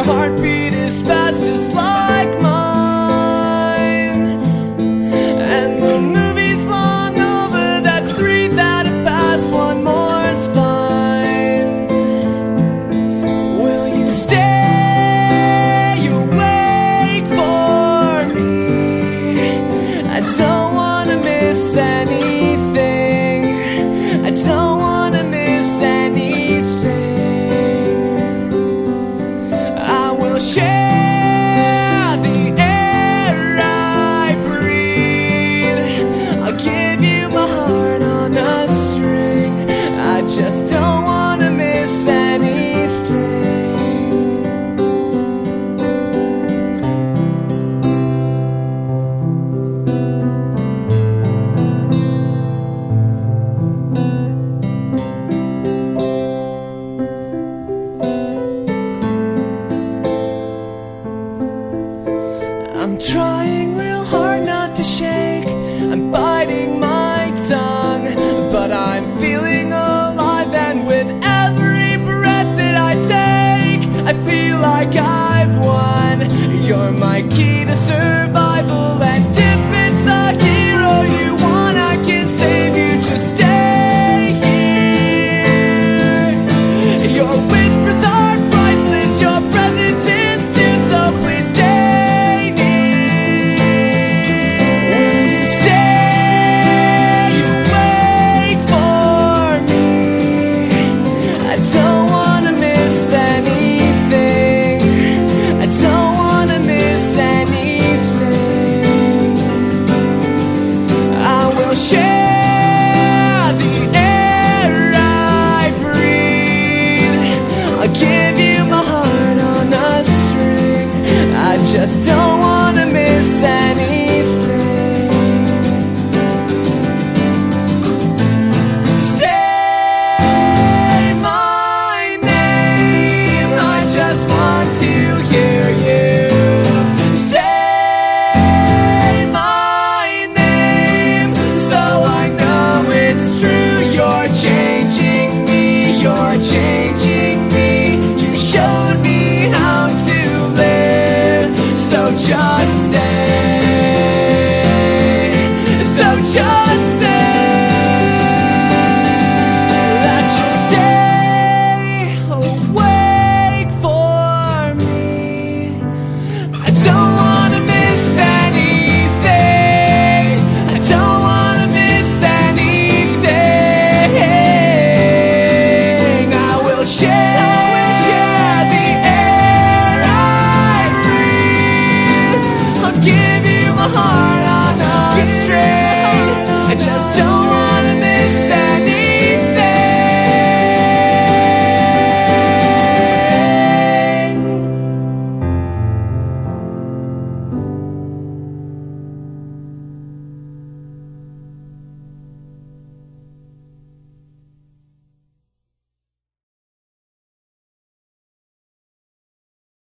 Your heartbeat is fast, just like mine. And the movie's long over, that's three that have passed, one more's fine. Will you stay awake for me? And so to shake. I'm biting my tongue, but I'm feeling alive, and with every breath that I take, I feel like I've won. You're my key to survive. will share the air I breathe. I'll give you my heart on a string. I just don't.